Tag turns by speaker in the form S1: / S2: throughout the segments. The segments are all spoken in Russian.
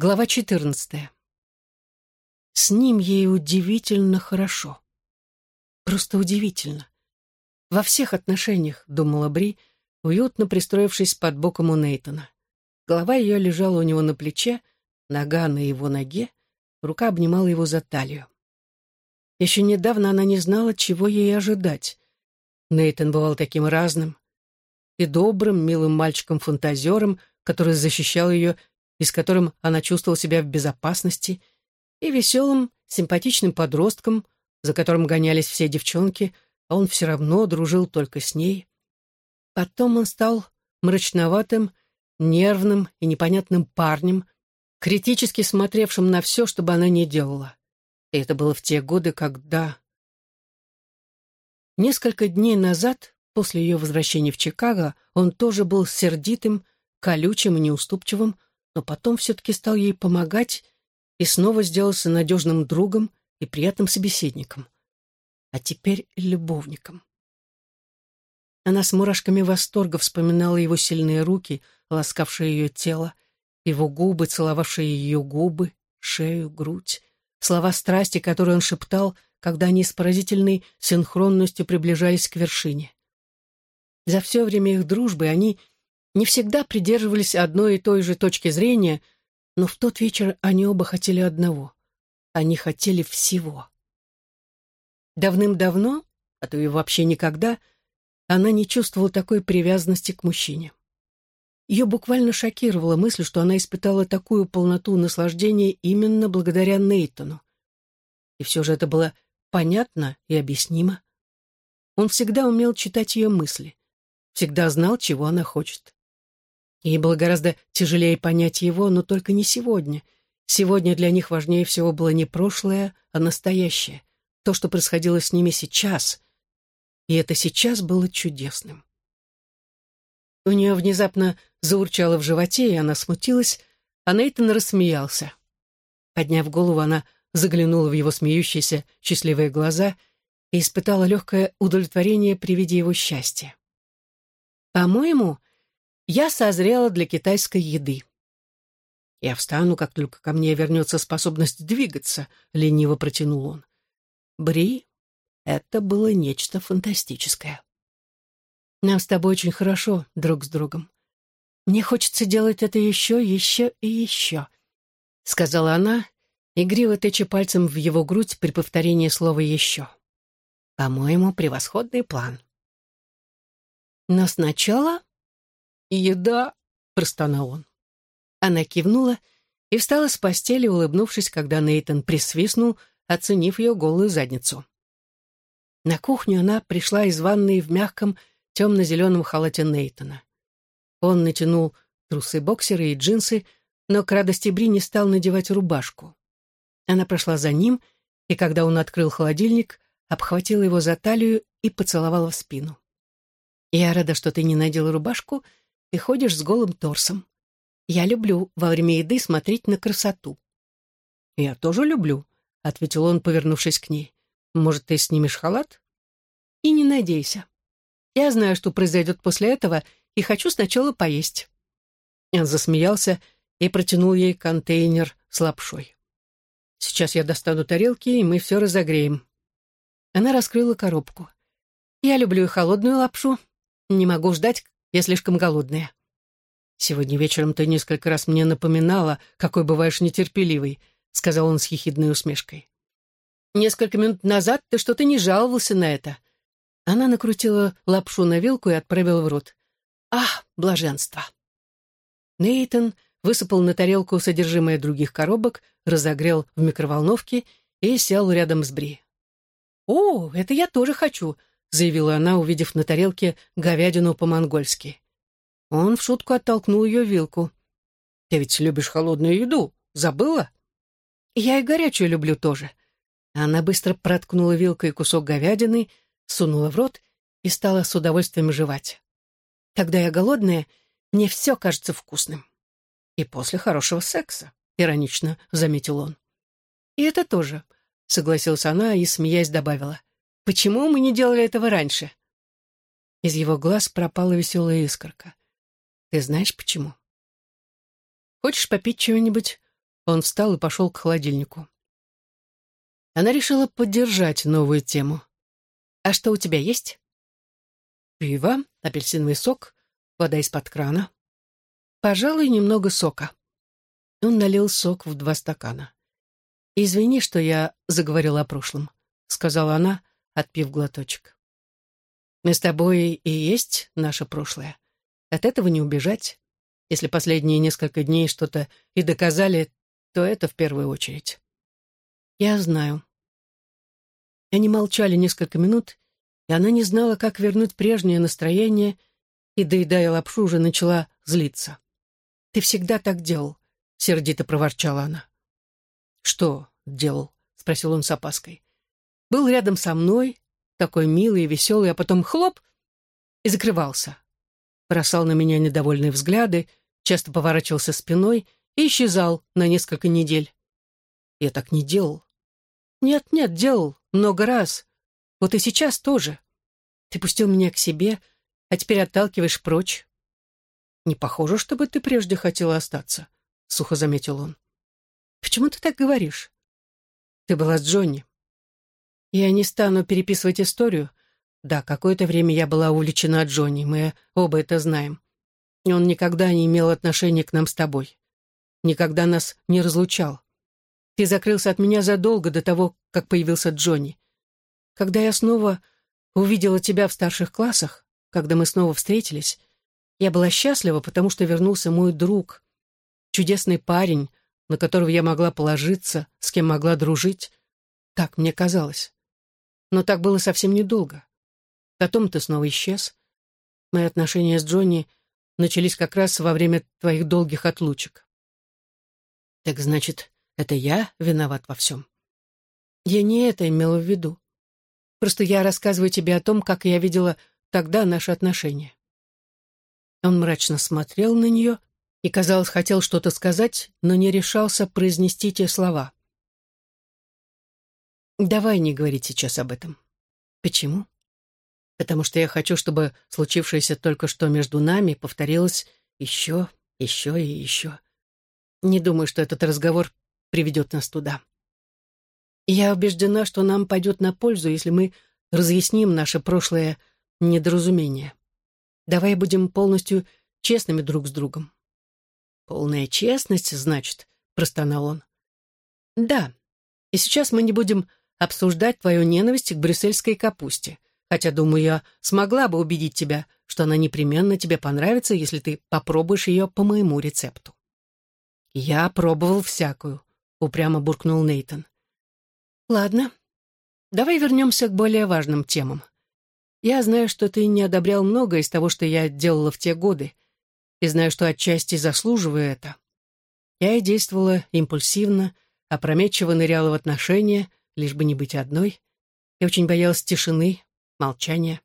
S1: Глава 14. С ним ей удивительно хорошо. Просто удивительно. Во всех отношениях, думала Бри, уютно пристроившись под боком у Нейтона. Голова ее лежала у него на плече, нога на его ноге, рука обнимала его за талию. Еще недавно она не знала, чего ей ожидать. Нейтон бывал таким разным. И добрым, милым мальчиком-фантазером, который защищал ее и с которым она чувствовала себя в безопасности, и веселым, симпатичным подростком, за которым гонялись все девчонки, а он все равно дружил только с ней. Потом он стал мрачноватым, нервным и непонятным парнем, критически смотревшим на все, что бы она ни делала. И это было в те годы, когда... Несколько дней назад, после ее возвращения в Чикаго, он тоже был сердитым, колючим и неуступчивым, но потом все-таки стал ей помогать и снова сделался надежным другом и приятным собеседником. А теперь любовником. Она с мурашками восторга вспоминала его сильные руки, ласкавшие ее тело, его губы, целовавшие ее губы, шею, грудь, слова страсти, которые он шептал, когда они с поразительной синхронностью приближались к вершине. За все время их дружбы они не всегда придерживались одной и той же точки зрения, но в тот вечер они оба хотели одного. Они хотели всего. Давным-давно, а то и вообще никогда, она не чувствовала такой привязанности к мужчине. Ее буквально шокировала мысль, что она испытала такую полноту наслаждения именно благодаря Нейтону. И все же это было понятно и объяснимо. Он всегда умел читать ее мысли, всегда знал, чего она хочет. Ей было гораздо тяжелее понять его, но только не сегодня. Сегодня для них важнее всего было не прошлое, а настоящее. То, что происходило с ними сейчас. И это сейчас было чудесным. У нее внезапно заурчало в животе, и она смутилась, а Нейтан рассмеялся. Подняв голову, она заглянула в его смеющиеся, счастливые глаза и испытала легкое удовлетворение при виде его счастья. «По-моему, я созрела для китайской еды. Я встану, как только ко мне вернется способность двигаться, лениво протянул он. Бри, это было нечто фантастическое. Нам с тобой очень хорошо друг с другом. Мне хочется делать это еще, еще и еще, сказала она, игриво тыча пальцем в его грудь при повторении слова «еще». По-моему, превосходный план. Но сначала «Еда!» — простонал он. Она кивнула и встала с постели, улыбнувшись, когда Нейтан присвистнул, оценив ее голую задницу. На кухню она пришла из ванной в мягком темно-зеленом халате Нейтана. Он натянул трусы-боксеры и джинсы, но к радости Бри не стал надевать рубашку. Она прошла за ним, и когда он открыл холодильник, обхватила его за талию и поцеловала в спину. «Я рада, что ты не надела рубашку ты ходишь с голым торсом. Я люблю во время еды смотреть на красоту». «Я тоже люблю», — ответил он, повернувшись к ней. «Может, ты снимешь халат?» «И не надейся. Я знаю, что произойдет после этого, и хочу сначала поесть». Он засмеялся и протянул ей контейнер с лапшой. «Сейчас я достану тарелки, и мы все разогреем». Она раскрыла коробку. «Я люблю и холодную лапшу. Не могу ждать, я слишком голодная. Сегодня вечером ты несколько раз мне напоминала, какой бываешь нетерпеливый, сказал он с хихидной усмешкой. Несколько минут назад ты что-то не жаловался на это. Она накрутила лапшу на вилку и отправила в рот. Ах, блаженство. Нейтон высыпал на тарелку содержимое других коробок, разогрел в микроволновке и сел рядом с Бри. «О, это я тоже хочу», — заявила она, увидев на тарелке говядину по-монгольски. Он в шутку оттолкнул ее вилку. «Ты ведь любишь холодную еду, забыла?» «Я и горячую люблю тоже». Она быстро проткнула вилкой кусок говядины, сунула в рот и стала с удовольствием жевать. «Когда я голодная, мне все кажется вкусным». «И после хорошего секса», — иронично заметил он. «И это тоже», — согласилась она и, смеясь, добавила. Почему мы не делали этого раньше?» Из его глаз пропала веселая искорка. «Ты знаешь, почему?» «Хочешь попить чего-нибудь? Он встал и пошел к холодильнику. Она решила поддержать новую тему. «А что у тебя есть?» «Пиво, апельсиновый сок, вода из-под крана. Пожалуй, немного сока». Он налил сок в два стакана. «Извини, что я заговорила о прошлом», — сказала она, отпив глоточек. «Мы с тобой и есть наше прошлое. От этого не убежать. Если последние несколько дней что-то и доказали, то это в первую очередь». «Я знаю». Они молчали несколько минут, и она не знала, как вернуть прежнее настроение, и, доедая лапшу, уже начала злиться. «Ты всегда так делал», — сердито проворчала она. «Что делал?» — спросил он с опаской. «Был рядом со мной, такой милый и веселый, а потом хлоп — и закрывался. Бросал на меня недовольные взгляды, часто поворачивался спиной и исчезал на несколько недель. Я так не делал. Нет-нет, делал, много раз. Вот и сейчас тоже. Ты пустил меня к себе, а теперь отталкиваешь прочь. Не похоже, чтобы ты прежде хотела остаться, — сухо заметил он. Почему ты так говоришь? Ты была с Джонни. Я не стану переписывать историю. Да, какое-то время я была увлечена Джонни, мы оба это знаем. Он никогда не имел отношения к нам с тобой. Никогда нас не разлучал. Ты закрылся от меня задолго до того, как появился Джонни. Когда я снова увидела тебя в старших классах, когда мы снова встретились, я была счастлива, потому что вернулся мой друг, чудесный парень, на которого я могла положиться, с кем могла дружить. Так мне казалось. Но так было совсем недолго. Потом ты снова исчез. Мои отношения с Джонни начались как раз во время твоих долгих отлучек. Так значит, это я виноват во всем? Я не это имела в виду. Просто я рассказываю тебе о том, как я видела тогда наши отношения. Он мрачно смотрел на нее, и, казалось, хотел что-то сказать, но не решался произнести те слова. «Давай не говорить сейчас об этом». «Почему?» «Потому что я хочу, чтобы случившееся только что между нами повторилось еще, еще и еще. Не думаю, что этот разговор приведет нас туда. Я убеждена, что нам пойдет на пользу, если мы разъясним наше прошлое недоразумение. Давай будем полностью честными друг с другом. «Полная честность, значит», — простонал он. «Да, и сейчас мы не будем обсуждать твою ненависть к брюссельской капусте, хотя, думаю, я смогла бы убедить тебя, что она непременно тебе понравится, если ты попробуешь ее по моему рецепту». «Я пробовал всякую», — упрямо буркнул Нейтон. «Ладно, давай вернемся к более важным темам. Я знаю, что ты не одобрял многое из того, что я делала в те годы, и знаю, что отчасти заслуживаю это. Я и действовала импульсивно, опрометчиво ныряла в отношения, лишь бы не быть одной. Я очень боялась тишины, молчания.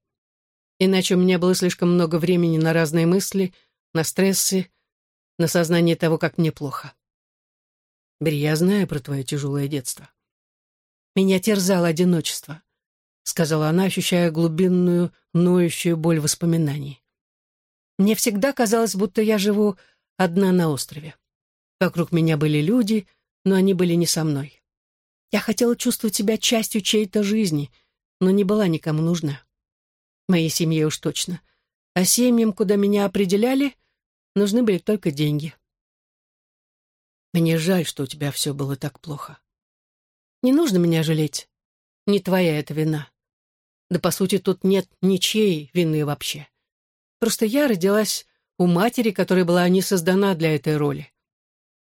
S1: Иначе у меня было слишком много времени на разные мысли, на стрессы, на сознание того, как мне плохо. Бери, я знаю про твое тяжелое детство. Меня терзало одиночество, сказала она, ощущая глубинную, ноющую боль воспоминаний. Мне всегда казалось, будто я живу одна на острове. Вокруг меня были люди, но они были не со мной. Я хотела чувствовать себя частью чьей-то жизни, но не была никому нужна. Моей семье уж точно. А семьям, куда меня определяли, нужны были только деньги. Мне жаль, что у тебя все было так плохо. Не нужно меня жалеть. Не твоя это вина. Да, по сути, тут нет ничьей вины вообще. Просто я родилась у матери, которая была не создана для этой роли.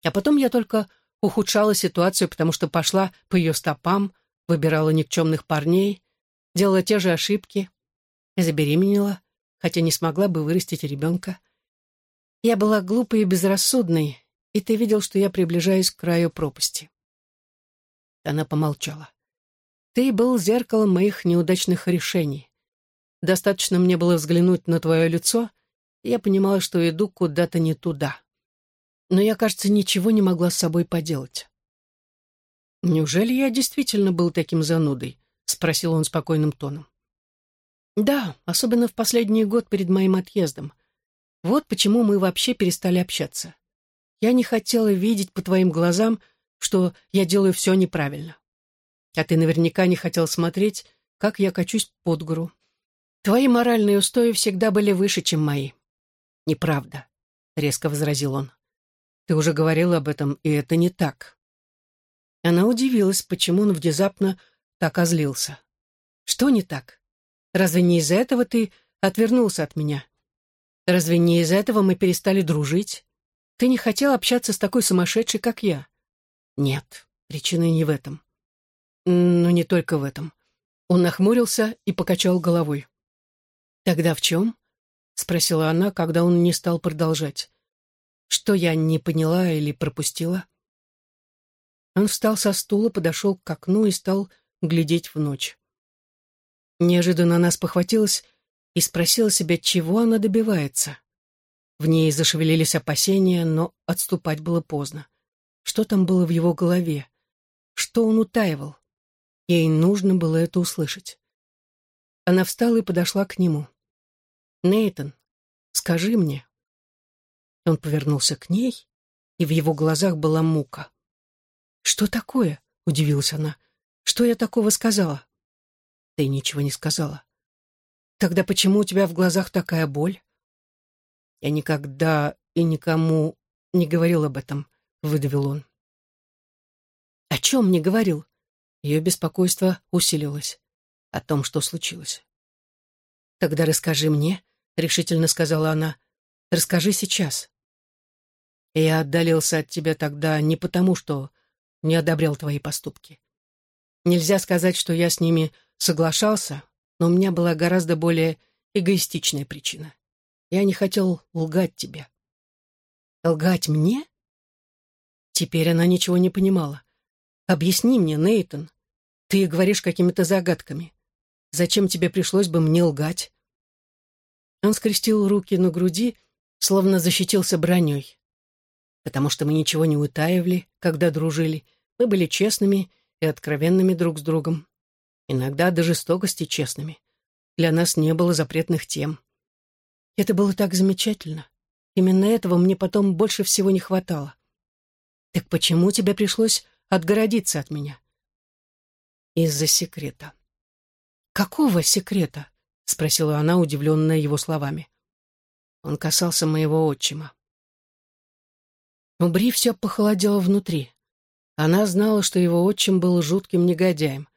S1: А потом я только ухудшала ситуацию, потому что пошла по ее стопам, выбирала никчемных парней, делала те же ошибки, забеременела, хотя не смогла бы вырастить ребенка. Я была глупой и безрассудной, и ты видел, что я приближаюсь к краю пропасти. Она помолчала. Ты был зеркалом моих неудачных решений. Достаточно мне было взглянуть на твое лицо, и я понимала, что иду куда-то не туда. Но я, кажется, ничего не могла с собой поделать. «Неужели я действительно был таким занудой?» — спросил он спокойным тоном. «Да, особенно в последний год перед моим отъездом. Вот почему мы вообще перестали общаться. Я не хотела видеть по твоим глазам, что я делаю все неправильно. А ты наверняка не хотел смотреть, как я качусь под гору. Твои моральные устои всегда были выше, чем мои. Неправда, — резко возразил он. Ты уже говорил об этом, и это не так. Она удивилась, почему он внезапно так озлился. Что не так? Разве не из-за этого ты отвернулся от меня? Разве не из-за этого мы перестали дружить? Ты не хотел общаться с такой сумасшедшей, как я? Нет, причина не в этом. Но не только в этом. Он нахмурился и покачал головой. «Тогда в чем?» — спросила она, когда он не стал продолжать. «Что я не поняла или пропустила?» Он встал со стула, подошел к окну и стал глядеть в ночь. Неожиданно она спохватилась и спросила себя, чего она добивается. В ней зашевелились опасения, но отступать было поздно. Что там было в его голове? Что он утаивал? Ей нужно было это услышать. Она встала и подошла к нему. Нейтон, скажи мне». Он повернулся к ней, и в его глазах была мука. «Что такое?» — удивилась она. «Что я такого сказала?» «Ты ничего не сказала». «Тогда почему у тебя в глазах такая боль?» «Я никогда и никому не говорил об этом», — выдавил он. «О чем не говорил?» Ее беспокойство усилилось. О том, что случилось. «Тогда расскажи мне», — решительно сказала она. «Расскажи сейчас». «Я отдалился от тебя тогда не потому, что не одобрял твои поступки. Нельзя сказать, что я с ними соглашался, но у меня была гораздо более эгоистичная причина. Я не хотел лгать тебе. Лгать мне? Теперь она ничего не понимала. Объясни мне, Нейтон. Ты говоришь какими-то загадками. Зачем тебе пришлось бы мне лгать? Он скрестил руки на груди, словно защитился броней. Потому что мы ничего не утаивали, когда дружили. Мы были честными и откровенными друг с другом. Иногда до жестокости честными. Для нас не было запретных тем. Это было так замечательно. Именно этого мне потом больше всего не хватало. Так почему тебе пришлось отгородиться от меня? Из-за секрета. Какого секрета? — спросила она, удивленная его словами. Он касался моего отчима. У Бри все похолодело внутри. Она знала, что его отчим был жутким негодяем.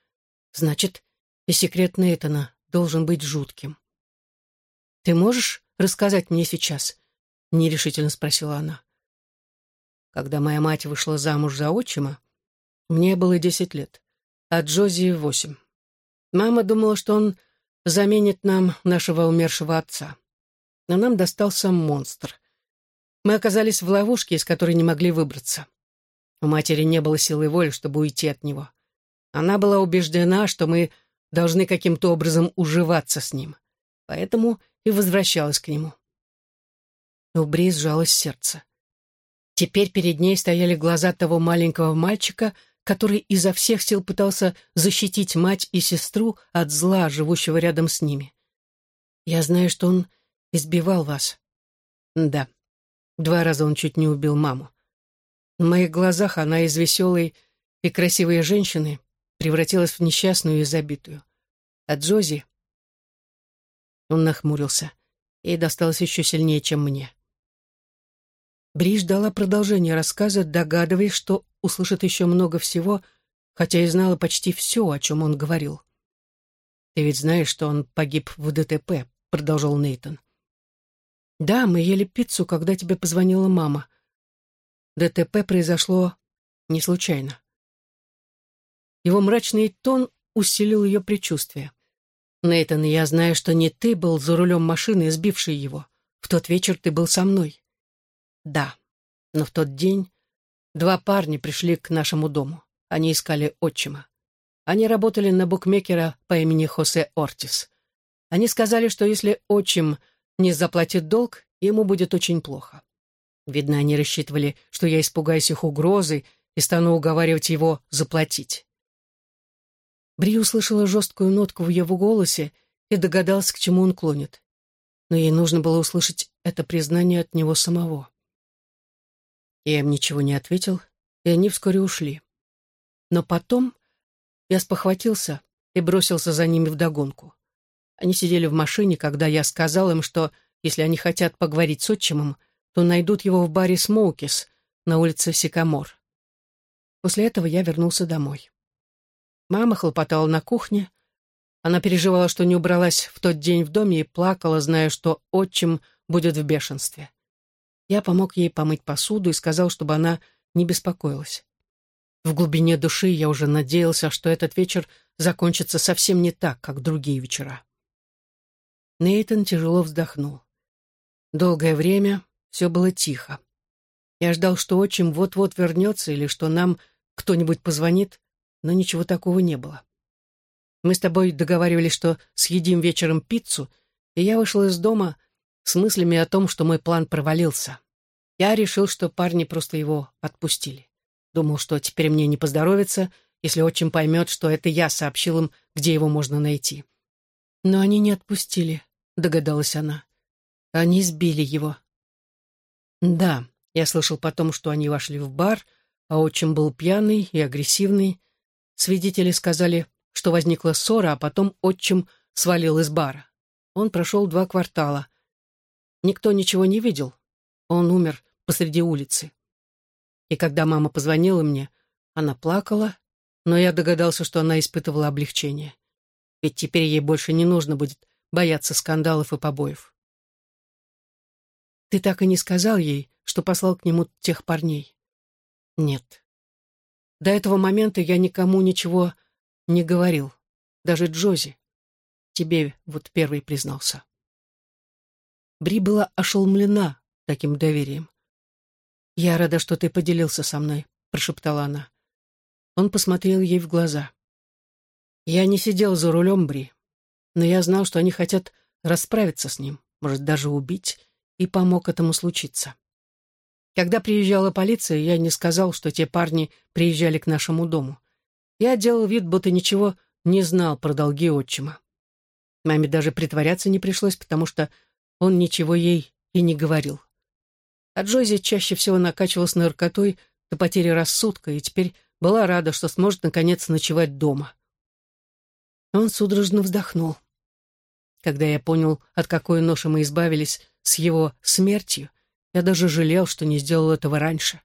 S1: Значит, и секрет Нейтана должен быть жутким. «Ты можешь рассказать мне сейчас?» — нерешительно спросила она. Когда моя мать вышла замуж за отчима, мне было десять лет, а Джози — восемь. Мама думала, что он заменит нам нашего умершего отца. Но нам достался монстр. Мы оказались в ловушке, из которой не могли выбраться. У матери не было силы воли, чтобы уйти от него. Она была убеждена, что мы должны каким-то образом уживаться с ним. Поэтому и возвращалась к нему. У Бри сжалось сердце. Теперь перед ней стояли глаза того маленького мальчика, который изо всех сил пытался защитить мать и сестру от зла, живущего рядом с ними. Я знаю, что он избивал вас. Да, два раза он чуть не убил маму. В моих глазах она из веселой и красивой женщины превратилась в несчастную и забитую. А Джози... Он нахмурился. Ей досталось еще сильнее, чем мне. Бри ждала продолжения рассказа, догадываясь, что услышит еще много всего, хотя и знала почти все, о чем он говорил. «Ты ведь знаешь, что он погиб в ДТП», — продолжал Нейтон. «Да, мы ели пиццу, когда тебе позвонила мама. ДТП произошло не случайно». Его мрачный тон усилил ее предчувствие. «Нейтан, я знаю, что не ты был за рулем машины, сбивший его. В тот вечер ты был со мной. Да, но в тот день два парня пришли к нашему дому. Они искали отчима. Они работали на букмекера по имени Хосе Ортис. Они сказали, что если отчим не заплатит долг, ему будет очень плохо. Видно, они рассчитывали, что я испугаюсь их угрозы и стану уговаривать его заплатить. Бри услышала жесткую нотку в его голосе и догадалась, к чему он клонит. Но ей нужно было услышать это признание от него самого. Я им ничего не ответил, и они вскоре ушли. Но потом я спохватился и бросился за ними вдогонку. Они сидели в машине, когда я сказал им, что если они хотят поговорить с отчимом, то найдут его в баре «Смоукис» на улице Сикамор. После этого я вернулся домой. Мама хлопотала на кухне. Она переживала, что не убралась в тот день в доме и плакала, зная, что отчим будет в бешенстве. Я помог ей помыть посуду и сказал, чтобы она не беспокоилась. В глубине души я уже надеялся, что этот вечер закончится совсем не так, как другие вечера. Нейтан тяжело вздохнул. Долгое время все было тихо. Я ждал, что отчим вот-вот вернется или что нам кто-нибудь позвонит, но ничего такого не было. Мы с тобой договаривались, что съедим вечером пиццу, и я вышел из дома с мыслями о том, что мой план провалился. Я решил, что парни просто его отпустили. Думал, что теперь мне не поздоровится, если отчим поймет, что это я сообщил им, где его можно найти. Но они не отпустили, догадалась она. Они сбили его. Да, я слышал потом, что они вошли в бар, а отчим был пьяный и агрессивный. Свидетели сказали, что возникла ссора, а потом отчим свалил из бара. Он прошел два квартала. Никто ничего не видел. Он умер посреди улицы. И когда мама позвонила мне, она плакала, но я догадался, что она испытывала облегчение. Ведь теперь ей больше не нужно будет бояться скандалов и побоев. Ты так и не сказал ей, что послал к нему тех парней? Нет. До этого момента я никому ничего не говорил. Даже Джози. Тебе вот первый признался. Бри была ошеломлена таким доверием. «Я рада, что ты поделился со мной», — прошептала она. Он посмотрел ей в глаза. «Я не сидел за рулем, Бри, но я знал, что они хотят расправиться с ним, может, даже убить, и помог этому случиться. Когда приезжала полиция, я не сказал, что те парни приезжали к нашему дому. Я делал вид, будто ничего не знал про долги отчима. Маме даже притворяться не пришлось, потому что он ничего ей и не говорил. А Джози чаще всего накачивалась наркотой до потери рассудка и теперь была рада, что сможет наконец ночевать дома. Он судорожно вздохнул. Когда я понял, от какой ноши мы избавились с его смертью, я даже жалел, что не сделал этого раньше.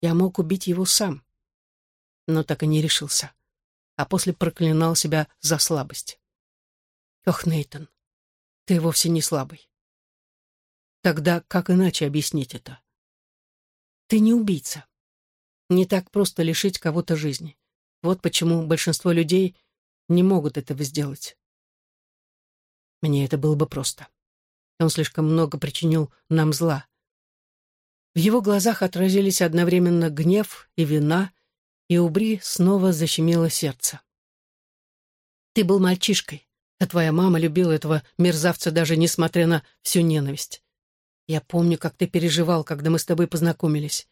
S1: Я мог убить его сам, но так и не решился, а после проклинал себя за слабость. Ох, Нейтон, ты вовсе не слабый. Тогда как иначе объяснить это? Ты не убийца. Не так просто лишить кого-то жизни. Вот почему большинство людей не могут этого сделать. Мне это было бы просто. Он слишком много причинил нам зла. В его глазах отразились одновременно гнев и вина, и у Бри снова защемило сердце. «Ты был мальчишкой, а твоя мама любила этого мерзавца даже несмотря на всю ненависть. Я помню, как ты переживал, когда мы с тобой познакомились.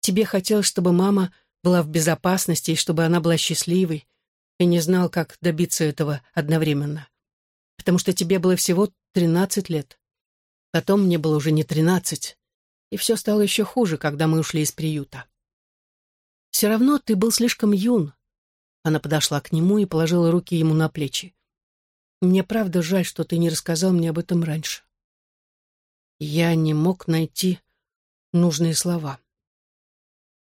S1: Тебе хотелось, чтобы мама была в безопасности и чтобы она была счастливой, и не знал, как добиться этого одновременно. Потому что тебе было всего тринадцать лет. Потом мне было уже не тринадцать, и все стало еще хуже, когда мы ушли из приюта. Все равно ты был слишком юн. Она подошла к нему и положила руки ему на плечи. Мне правда жаль, что ты не рассказал мне об этом раньше. Я не мог найти нужные слова.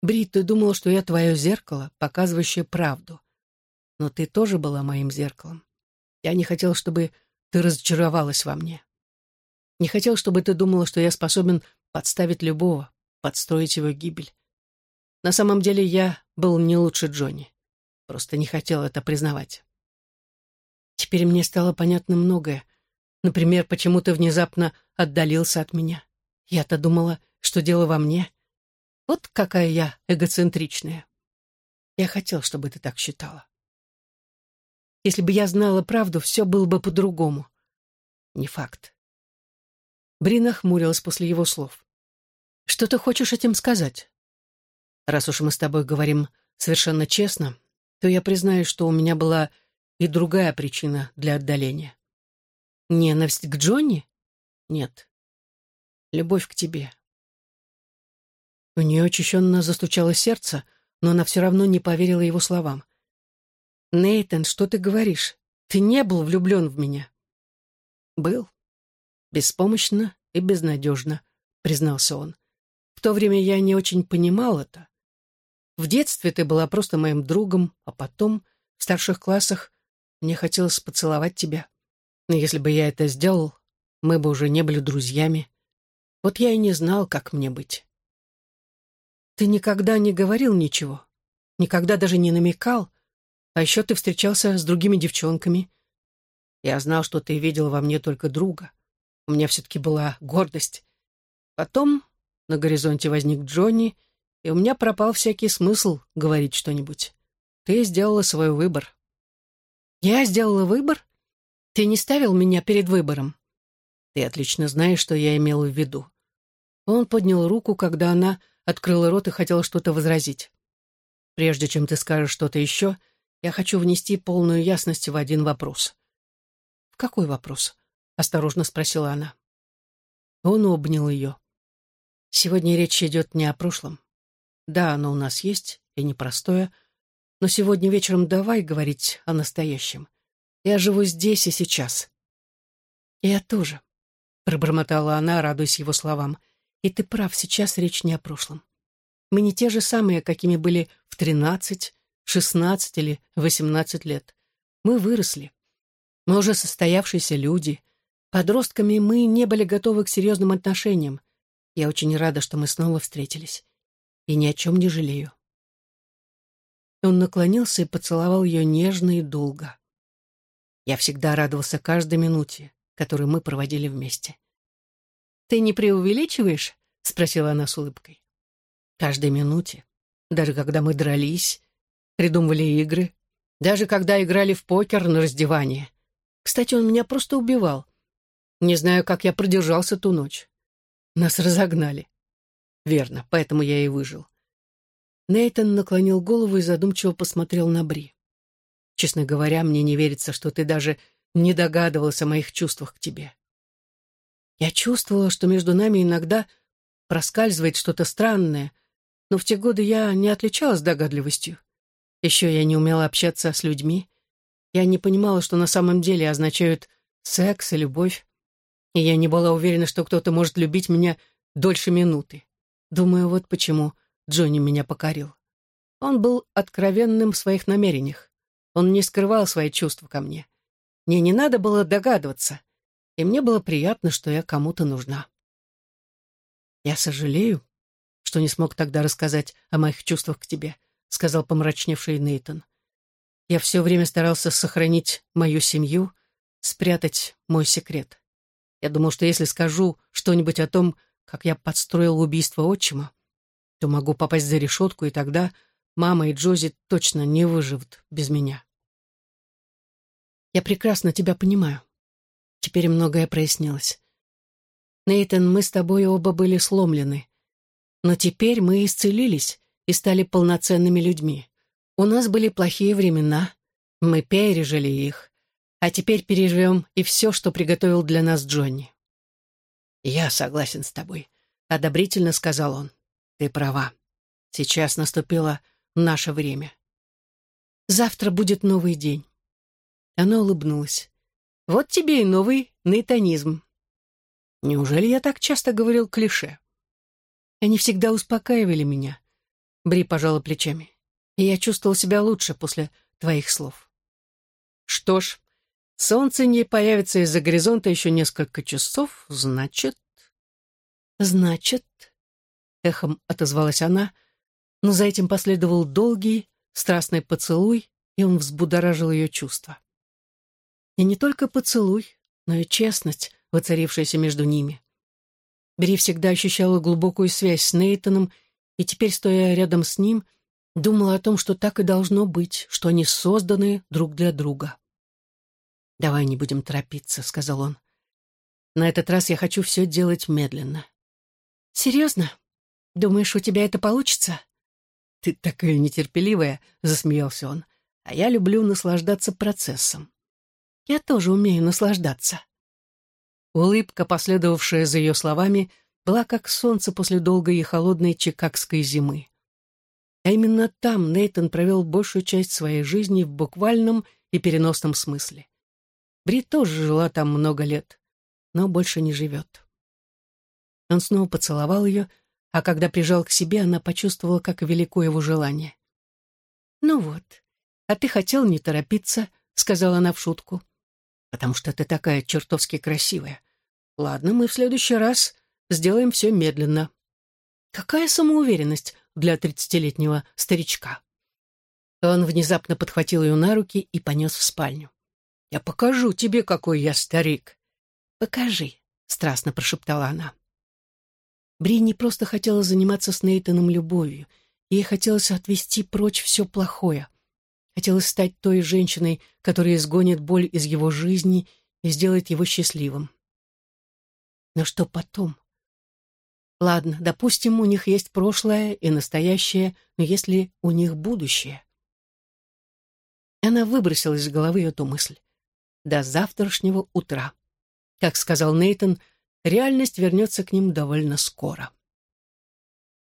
S1: Брит, ты думала, что я твое зеркало, показывающее правду. Но ты тоже была моим зеркалом. Я не хотел, чтобы ты разочаровалась во мне. Не хотел, чтобы ты думала, что я способен подставить любого, подстроить его гибель. На самом деле я был не лучше Джонни. Просто не хотел это признавать. Теперь мне стало понятно многое — Например, почему ты внезапно отдалился от меня. Я-то думала, что дело во мне. Вот какая я эгоцентричная. Я хотел, чтобы ты так считала. Если бы я знала правду, все было бы по-другому. Не факт. Брина хмурилась после его слов. «Что ты хочешь этим сказать?» «Раз уж мы с тобой говорим совершенно честно, то я признаю, что у меня была и другая причина для отдаления. Ненависть к Джонни? Нет. Любовь к тебе. У нее очищенно застучало сердце, но она все равно не поверила его словам. «Нейтан, что ты говоришь? Ты не был влюблен в меня?» «Был. Беспомощно и безнадежно», — признался он. «В то время я не очень понимал это. В детстве ты была просто моим другом, а потом, в старших классах, мне хотелось поцеловать тебя. Но если бы я это сделал, мы бы уже не были друзьями. Вот я и не знал, как мне быть». «Ты никогда не говорил ничего? Никогда даже не намекал?» А еще ты встречался с другими девчонками. Я знал, что ты видел во мне только друга. У меня все-таки была гордость. Потом на горизонте возник Джонни, и у меня пропал всякий смысл говорить что-нибудь. Ты сделала свой выбор. Я сделала выбор? Ты не ставил меня перед выбором. Ты отлично знаешь, что я имел в виду. Он поднял руку, когда она открыла рот и хотела что-то возразить. Прежде чем ты скажешь что-то еще, я хочу внести полную ясность в один вопрос. «В какой вопрос?» — осторожно спросила она. Он обнял ее. «Сегодня речь идет не о прошлом. Да, оно у нас есть, и непростое, но сегодня вечером давай говорить о настоящем. Я живу здесь и сейчас». «Я тоже», — пробормотала она, радуясь его словам. «И ты прав, сейчас речь не о прошлом. Мы не те же самые, какими были в тринадцать, 16 или 18 лет. Мы выросли. Мы уже состоявшиеся люди. Подростками мы не были готовы к серьезным отношениям. Я очень рада, что мы снова встретились. И ни о чем не жалею. Он наклонился и поцеловал ее нежно и долго. Я всегда радовался каждой минуте, которую мы проводили вместе. «Ты не преувеличиваешь?» — спросила она с улыбкой. «Каждой минуте, даже когда мы дрались, придумывали игры, даже когда играли в покер на раздевание. Кстати, он меня просто убивал. Не знаю, как я продержался ту ночь. Нас разогнали. Верно, поэтому я и выжил. Нейтан наклонил голову и задумчиво посмотрел на Бри. Честно говоря, мне не верится, что ты даже не догадывался о моих чувствах к тебе. Я чувствовала, что между нами иногда проскальзывает что-то странное, но в те годы я не отличалась догадливостью. Еще я не умела общаться с людьми. Я не понимала, что на самом деле означают секс и любовь. И я не была уверена, что кто-то может любить меня дольше минуты. Думаю, вот почему Джонни меня покорил. Он был откровенным в своих намерениях. Он не скрывал свои чувства ко мне. Мне не надо было догадываться, и мне было приятно, что я кому-то нужна. Я сожалею, что не смог тогда рассказать о моих чувствах к тебе. — сказал помрачневший Нейтон. «Я все время старался сохранить мою семью, спрятать мой секрет. Я думал, что если скажу что-нибудь о том, как я подстроил убийство отчима, то могу попасть за решетку, и тогда мама и Джози точно не выживут без меня. Я прекрасно тебя понимаю. Теперь многое прояснилось. Нейтан, мы с тобой оба были сломлены. Но теперь мы исцелились, и стали полноценными людьми. У нас были плохие времена, мы пережили их, а теперь переживем и все, что приготовил для нас Джонни. «Я согласен с тобой», — одобрительно сказал он. «Ты права. Сейчас наступило наше время. Завтра будет новый день». Она улыбнулась. «Вот тебе и новый нейтонизм». Неужели я так часто говорил клише? Они всегда успокаивали меня. Бри пожала плечами. И я чувствовал себя лучше после твоих слов. Что ж, солнце не появится из-за горизонта еще несколько часов, значит... Значит... Эхом отозвалась она, но за этим последовал долгий, страстный поцелуй, и он взбудоражил ее чувства. И не только поцелуй, но и честность, воцарившаяся между ними. Бри всегда ощущала глубокую связь с Нейтаном и теперь, стоя рядом с ним, думала о том, что так и должно быть, что они созданы друг для друга. «Давай не будем торопиться», — сказал он. «На этот раз я хочу все делать медленно». «Серьезно? Думаешь, у тебя это получится?» «Ты такая нетерпеливая», — засмеялся он. «А я люблю наслаждаться процессом». «Я тоже умею наслаждаться». Улыбка, последовавшая за ее словами, была как солнце после долгой и холодной чикагской зимы. А именно там Нейтон провел большую часть своей жизни в буквальном и переносном смысле. Бри тоже жила там много лет, но больше не живет. Он снова поцеловал ее, а когда прижал к себе, она почувствовала, как велико его желание. «Ну вот, а ты хотел не торопиться», — сказала она в шутку. «Потому что ты такая чертовски красивая. Ладно, мы в следующий раз сделаем все медленно». Какая самоуверенность для тридцатилетнего старичка. Он внезапно подхватил ее на руки и понес в спальню. «Я покажу тебе, какой я старик». «Покажи», — страстно прошептала она. Бри не просто хотела заниматься с Нейтаном любовью. Ей хотелось отвести прочь все плохое. Хотелось стать той женщиной, которая изгонит боль из его жизни и сделает его счастливым. Но что потом? Ладно, допустим, у них есть прошлое и настоящее, но есть ли у них будущее? Она выбросила из головы эту мысль. До завтрашнего утра. Как сказал Нейтон, реальность вернется к ним довольно скоро.